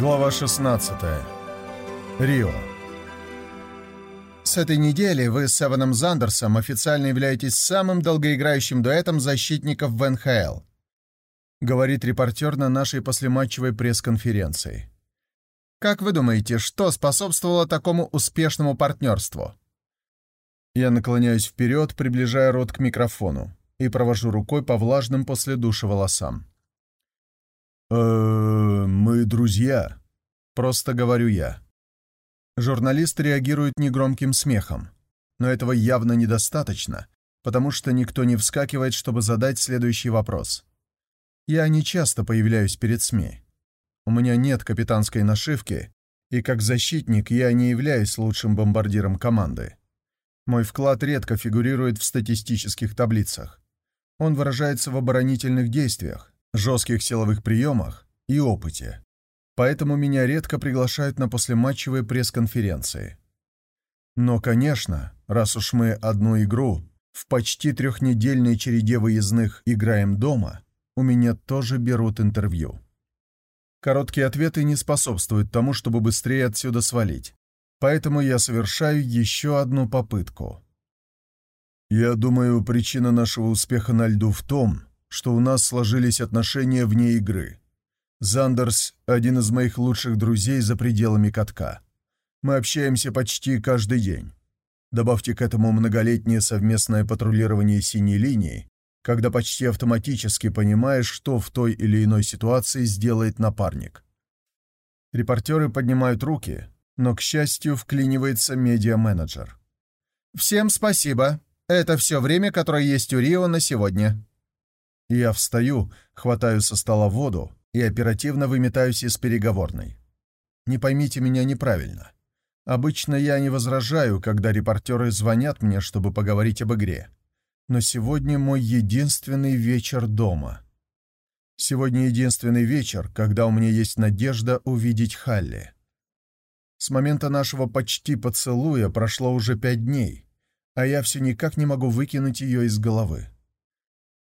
Глава 16. Рио. С этой недели вы с Эваном Зандерсом официально являетесь самым долгоиграющим дуэтом защитников в НХЛ, говорит репортер на нашей послематчевой пресс-конференции. Как вы думаете, что способствовало такому успешному партнерству? Я наклоняюсь вперед, приближая рот к микрофону и провожу рукой по влажным после душа волосам. «Э, мы друзья», — просто говорю я. Журналист реагирует негромким смехом, но этого явно недостаточно, потому что никто не вскакивает, чтобы задать следующий вопрос. Я не часто появляюсь перед СМИ. У меня нет капитанской нашивки, и как защитник я не являюсь лучшим бомбардиром команды. Мой вклад редко фигурирует в статистических таблицах. Он выражается в оборонительных действиях, жестких силовых приемах и опыте. Поэтому меня редко приглашают на послематчевые пресс-конференции. Но, конечно, раз уж мы одну игру в почти трехнедельной череде выездных играем дома, у меня тоже берут интервью. Короткие ответы не способствуют тому, чтобы быстрее отсюда свалить. Поэтому я совершаю еще одну попытку. Я думаю, причина нашего успеха на льду в том, что у нас сложились отношения вне игры. Зандерс — один из моих лучших друзей за пределами катка. Мы общаемся почти каждый день. Добавьте к этому многолетнее совместное патрулирование синей линии, когда почти автоматически понимаешь, что в той или иной ситуации сделает напарник. Репортеры поднимают руки, но, к счастью, вклинивается медиа-менеджер. «Всем спасибо. Это все время, которое есть у Рио на сегодня». Я встаю, хватаю со стола воду и оперативно выметаюсь из переговорной. Не поймите меня неправильно. Обычно я не возражаю, когда репортеры звонят мне, чтобы поговорить об игре. Но сегодня мой единственный вечер дома. Сегодня единственный вечер, когда у меня есть надежда увидеть Халли. С момента нашего почти поцелуя прошло уже пять дней, а я все никак не могу выкинуть ее из головы.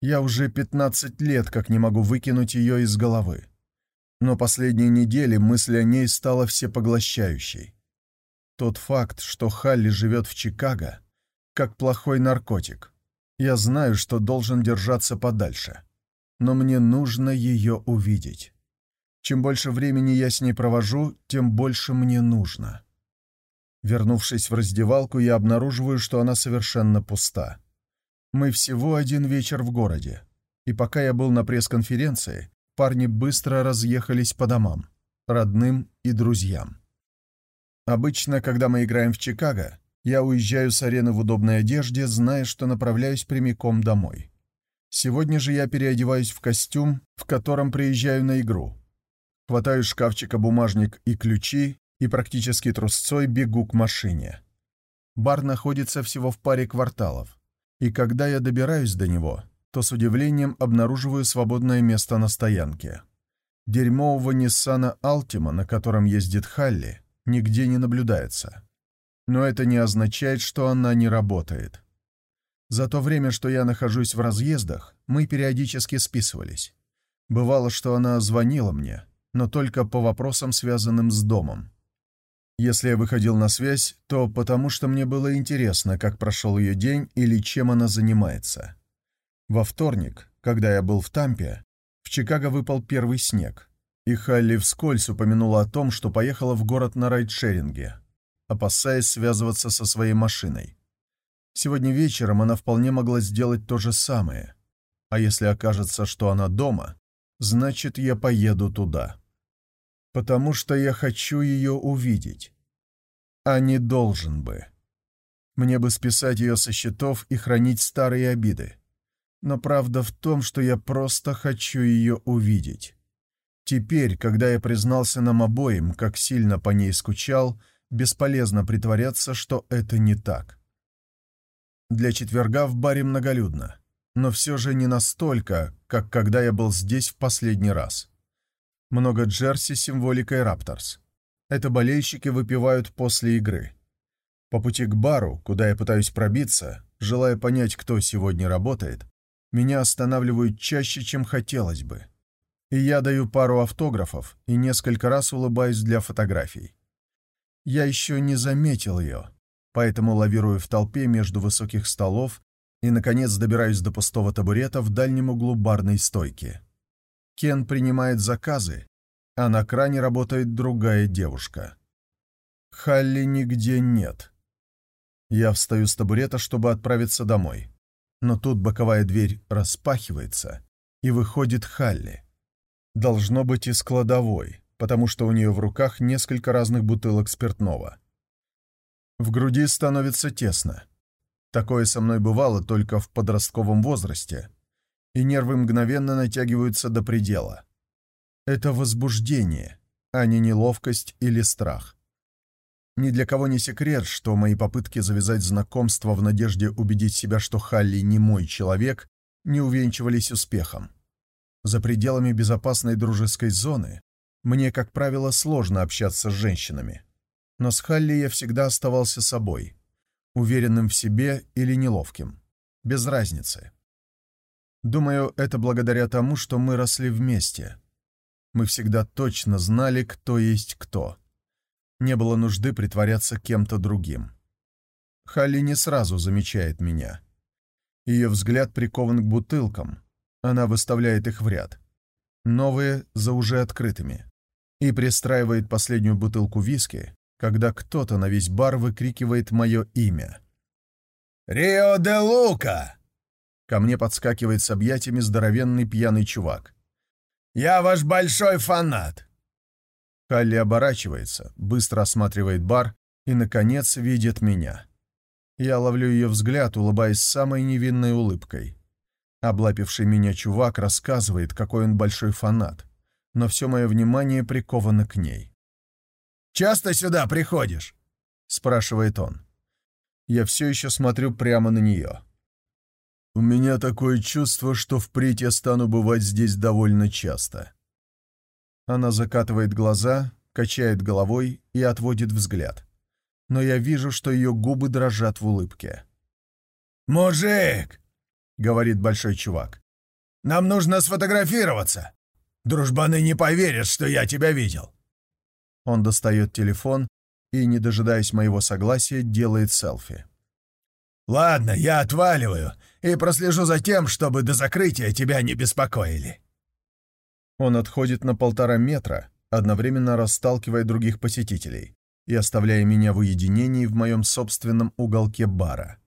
Я уже 15 лет как не могу выкинуть ее из головы. Но последние недели мысль о ней стала всепоглощающей. Тот факт, что Халли живет в Чикаго, как плохой наркотик. Я знаю, что должен держаться подальше. Но мне нужно ее увидеть. Чем больше времени я с ней провожу, тем больше мне нужно. Вернувшись в раздевалку, я обнаруживаю, что она совершенно пуста. Мы всего один вечер в городе, и пока я был на пресс-конференции, парни быстро разъехались по домам, родным и друзьям. Обычно, когда мы играем в Чикаго, я уезжаю с арены в удобной одежде, зная, что направляюсь прямиком домой. Сегодня же я переодеваюсь в костюм, в котором приезжаю на игру, Хватаю из шкафчика бумажник и ключи и практически трусцой бегу к машине. Бар находится всего в паре кварталов, и когда я добираюсь до него, то с удивлением обнаруживаю свободное место на стоянке. Дерьмового Ниссана Алтима, на котором ездит Халли, нигде не наблюдается. Но это не означает, что она не работает. За то время, что я нахожусь в разъездах, мы периодически списывались. Бывало, что она звонила мне, но только по вопросам, связанным с домом. Если я выходил на связь, то потому что мне было интересно, как прошел ее день или чем она занимается. Во вторник, когда я был в Тампе, в Чикаго выпал первый снег, и Халли вскользь упомянула о том, что поехала в город на райдшеринге, опасаясь связываться со своей машиной. Сегодня вечером она вполне могла сделать то же самое. А если окажется, что она дома, значит, я поеду туда потому что я хочу ее увидеть. А не должен бы. Мне бы списать ее со счетов и хранить старые обиды. Но правда в том, что я просто хочу ее увидеть. Теперь, когда я признался нам обоим, как сильно по ней скучал, бесполезно притворяться, что это не так. Для четверга в баре многолюдно, но все же не настолько, как когда я был здесь в последний раз. Много джерси с символикой Рапторс. Это болельщики выпивают после игры. По пути к бару, куда я пытаюсь пробиться, желая понять, кто сегодня работает, меня останавливают чаще, чем хотелось бы. и я даю пару автографов и несколько раз улыбаюсь для фотографий. Я еще не заметил ее, поэтому лавирую в толпе между высоких столов и, наконец, добираюсь до пустого табурета в дальнем углу барной стойки. Кен принимает заказы, а на кране работает другая девушка. Халли нигде нет. Я встаю с табурета, чтобы отправиться домой. Но тут боковая дверь распахивается, и выходит Халли. Должно быть из кладовой, потому что у нее в руках несколько разных бутылок спиртного. В груди становится тесно. Такое со мной бывало только в подростковом возрасте, и нервы мгновенно натягиваются до предела. Это возбуждение, а не неловкость или страх. Ни для кого не секрет, что мои попытки завязать знакомство в надежде убедить себя, что Халли не мой человек, не увенчивались успехом. За пределами безопасной дружеской зоны мне, как правило, сложно общаться с женщинами. Но с Халли я всегда оставался собой, уверенным в себе или неловким. Без разницы. Думаю, это благодаря тому, что мы росли вместе. Мы всегда точно знали, кто есть кто. Не было нужды притворяться кем-то другим. Халли не сразу замечает меня. Ее взгляд прикован к бутылкам. Она выставляет их в ряд. Новые за уже открытыми. И пристраивает последнюю бутылку виски, когда кто-то на весь бар выкрикивает мое имя. «Рио де Лука!» Ко мне подскакивает с объятиями здоровенный пьяный чувак. «Я ваш большой фанат. Халли оборачивается, быстро осматривает бар и, наконец, видит меня. Я ловлю ее взгляд, улыбаясь самой невинной улыбкой. Облапивший меня чувак рассказывает, какой он большой фанат, но все мое внимание приковано к ней. «Часто сюда приходишь?» — спрашивает он. Я все еще смотрю прямо на нее. У меня такое чувство, что впредь я стану бывать здесь довольно часто. Она закатывает глаза, качает головой и отводит взгляд. Но я вижу, что ее губы дрожат в улыбке. «Мужик!» — говорит большой чувак. «Нам нужно сфотографироваться. Дружбаны не поверят, что я тебя видел». Он достает телефон и, не дожидаясь моего согласия, делает селфи. «Ладно, я отваливаю и прослежу за тем, чтобы до закрытия тебя не беспокоили». Он отходит на полтора метра, одновременно расталкивая других посетителей и оставляя меня в уединении в моем собственном уголке бара.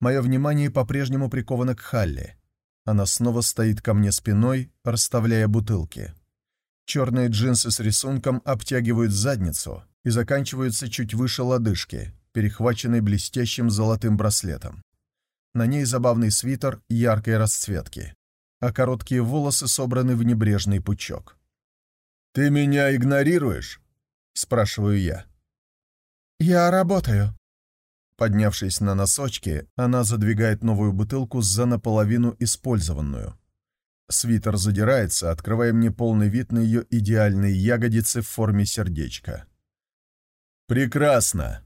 Мое внимание по-прежнему приковано к Халли. Она снова стоит ко мне спиной, расставляя бутылки. Черные джинсы с рисунком обтягивают задницу и заканчиваются чуть выше лодыжки, перехваченной блестящим золотым браслетом. На ней забавный свитер яркой расцветки а короткие волосы собраны в небрежный пучок. «Ты меня игнорируешь?» — спрашиваю я. «Я работаю». Поднявшись на носочки, она задвигает новую бутылку за наполовину использованную. Свитер задирается, открывая мне полный вид на ее идеальные ягодицы в форме сердечка. «Прекрасно!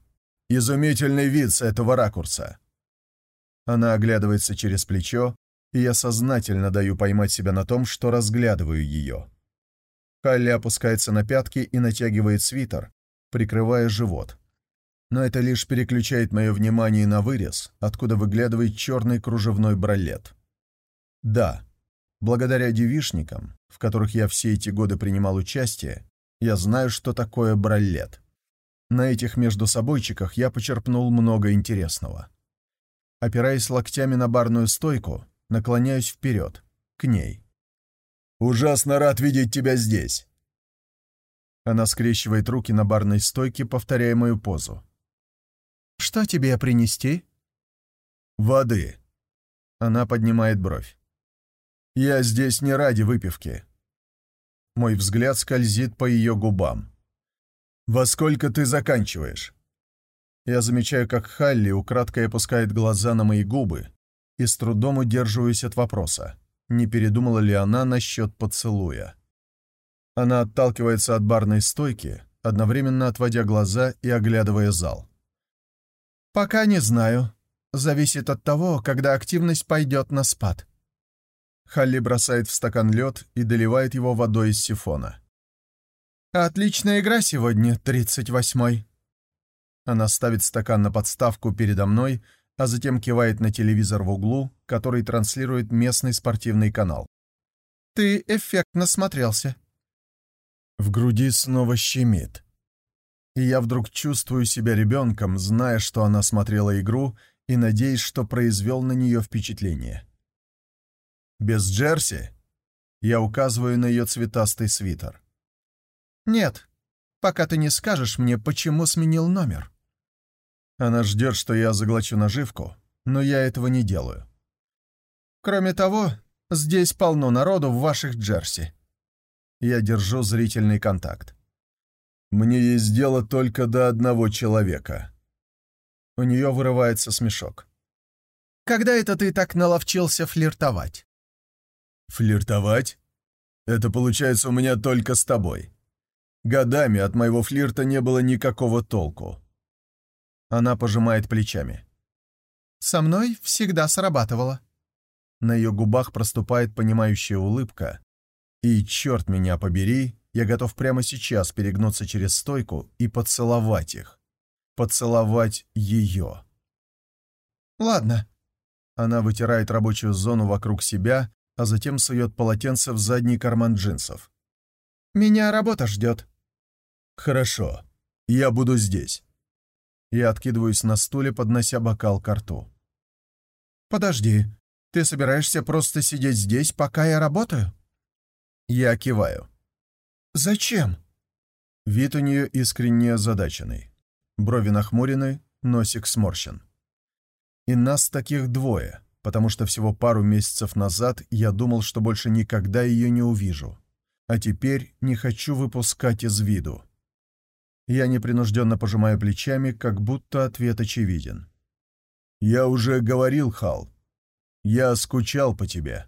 Изумительный вид с этого ракурса!» Она оглядывается через плечо, и я сознательно даю поймать себя на том, что разглядываю ее. Халли опускается на пятки и натягивает свитер, прикрывая живот. Но это лишь переключает мое внимание на вырез, откуда выглядывает черный кружевной бралет. Да, благодаря девишникам, в которых я все эти годы принимал участие, я знаю, что такое бралет. На этих междусобойчиках я почерпнул много интересного. Опираясь локтями на барную стойку, наклоняюсь вперед, к ней. «Ужасно рад видеть тебя здесь!» Она скрещивает руки на барной стойке, повторяя мою позу. «Что тебе принести?» «Воды». Она поднимает бровь. «Я здесь не ради выпивки». Мой взгляд скользит по ее губам. «Во сколько ты заканчиваешь?» Я замечаю, как Халли украдкой опускает глаза на мои губы, и с трудом удерживаюсь от вопроса, не передумала ли она насчет поцелуя. Она отталкивается от барной стойки, одновременно отводя глаза и оглядывая зал. «Пока не знаю. Зависит от того, когда активность пойдет на спад». Халли бросает в стакан лед и доливает его водой из сифона. «Отличная игра сегодня, тридцать восьмой». Она ставит стакан на подставку передо мной, а затем кивает на телевизор в углу, который транслирует местный спортивный канал. «Ты эффектно смотрелся». В груди снова щемит. И я вдруг чувствую себя ребенком, зная, что она смотрела игру, и надеясь, что произвел на нее впечатление. Без джерси? Я указываю на ее цветастый свитер. «Нет, пока ты не скажешь мне, почему сменил номер». Она ждет, что я заглочу наживку, но я этого не делаю. Кроме того, здесь полно народу в ваших джерси. Я держу зрительный контакт. Мне есть дело только до одного человека. У нее вырывается смешок. «Когда это ты так наловчился флиртовать?» Флиртовать? Это получается у меня только с тобой. Годами от моего флирта не было никакого толку. Она пожимает плечами. Со мной всегда срабатывало. На ее губах проступает понимающая улыбка. И, черт меня побери, я готов прямо сейчас перегнуться через стойку и поцеловать их. Поцеловать ее. Ладно. Она вытирает рабочую зону вокруг себя, а затем сует полотенце в задний карман джинсов. «Меня работа ждет». «Хорошо. Я буду здесь». Я откидываюсь на стуле, поднося бокал к рту. «Подожди, ты собираешься просто сидеть здесь, пока я работаю?» Я киваю. «Зачем?» Вид у нее искренне озадаченный. Брови нахмурены, носик сморщен. И нас таких двое потому что всего пару месяцев назад я думал, что больше никогда ее не увижу, а теперь не хочу выпускать из виду. Я непринужденно пожимаю плечами, как будто ответ очевиден. «Я уже говорил, Хал. Я скучал по тебе».